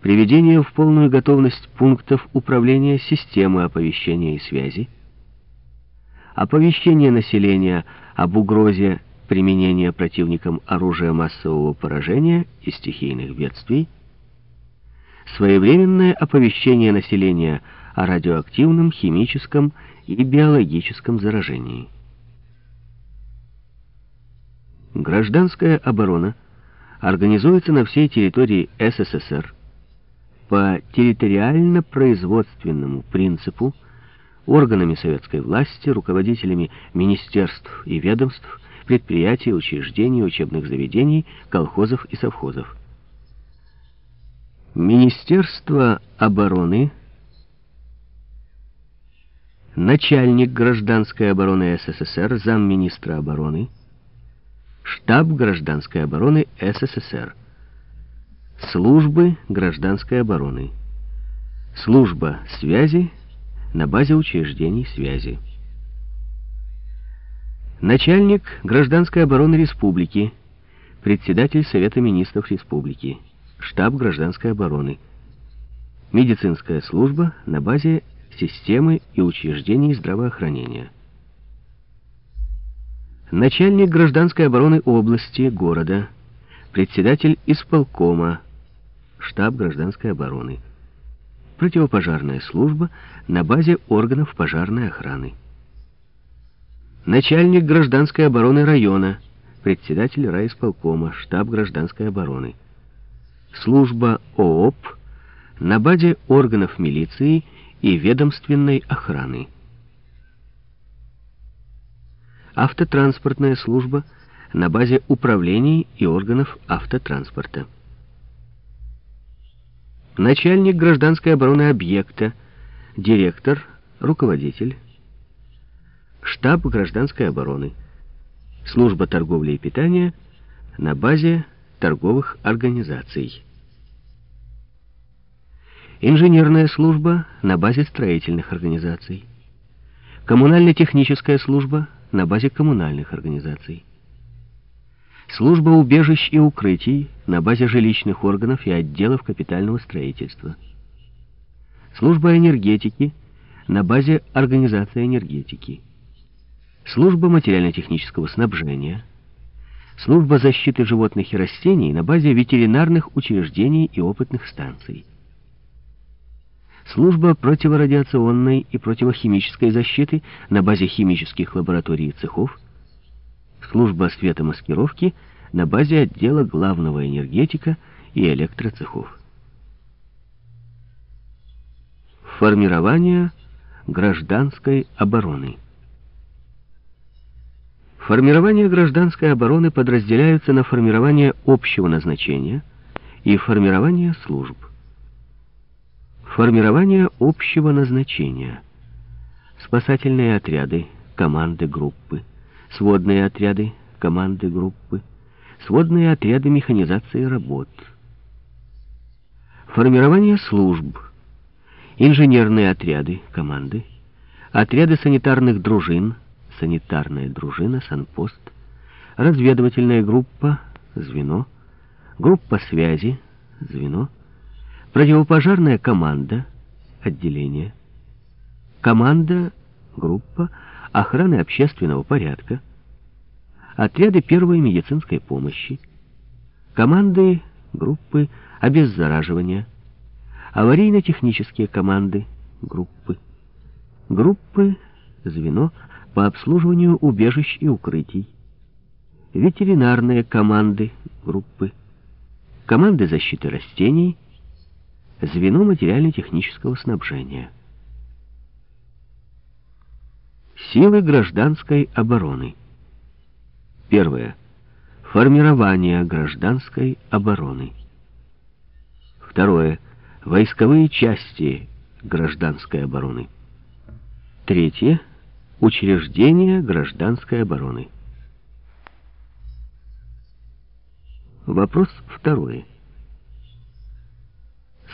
приведение в полную готовность пунктов управления системы оповещения и связи, оповещение населения об угрозе применения противником оружия массового поражения и стихийных бедствий, своевременное оповещение населения о радиоактивном, химическом и биологическом заражении. Гражданская оборона организуется на всей территории СССР по территориально-производственному принципу органами советской власти, руководителями министерств и ведомств, предприятий, учреждений, учебных заведений, колхозов и совхозов. Министерство обороны, начальник гражданской обороны СССР, замминистра обороны, штаб гражданской обороны СССР, службы гражданской обороны, служба связи на базе учреждений связи. Начальник гражданской обороны республики, председатель Совета министров республики, штаб гражданской обороны, медицинская служба на базе системы и учреждений здравоохранения. Начальник гражданской обороны области, города, председатель исполкома, штаб гражданской обороны противопожарная служба на базе органов пожарной охраны. Начальник гражданской обороны района, председатель райисполкома, штаб гражданской обороны. Служба ООП на базе органов милиции и ведомственной охраны. Автотранспортная служба на базе управлений и органов автотранспорта начальник гражданской обороны объекта, директор, руководитель, штаб гражданской обороны, служба торговли и питания на базе торговых организаций. Инженерная служба на базе строительных организаций. Коммунально-техническая служба на базе коммунальных организаций. Служба убежищ и укрытий на базе жилищных органов и отделов капитального строительства. Служба энергетики на базе организации энергетики. Служба материально-технического снабжения. Служба защиты животных и растений на базе ветеринарных учреждений и опытных станций. Служба противорадиационной и противохимической защиты на базе химических лабораторий и цехов служба светомаскировки на базе отдела главного энергетика и электроцехов. Формирование гражданской обороны. Формирование гражданской обороны подразделяются на формирование общего назначения и формирование служб. Формирование общего назначения. Спасательные отряды, команды, группы сводные отряды, команды, группы, сводные отряды механизации работ, формирование служб, инженерные отряды, команды, отряды санитарных дружин, санитарная дружина, санпост, разведывательная группа, звено, группа связи, звено, противопожарная команда, отделение, команда, группа, охраны общественного порядка, отряды первой медицинской помощи, команды группы обеззараживания, аварийно-технические команды группы, группы звено по обслуживанию убежищ и укрытий, ветеринарные команды группы, команды защиты растений, звено материально-технического снабжения. Силы гражданской обороны. Первое. Формирование гражданской обороны. Второе. Войсковые части гражданской обороны. Третье. Учреждение гражданской обороны. Вопрос второй.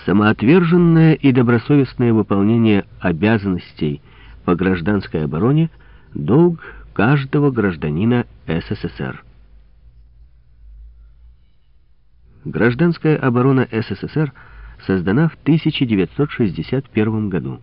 Самоотверженное и добросовестное выполнение обязанностей по гражданской обороне – долг каждого гражданина СССР. Гражданская оборона СССР создана в 1961 году.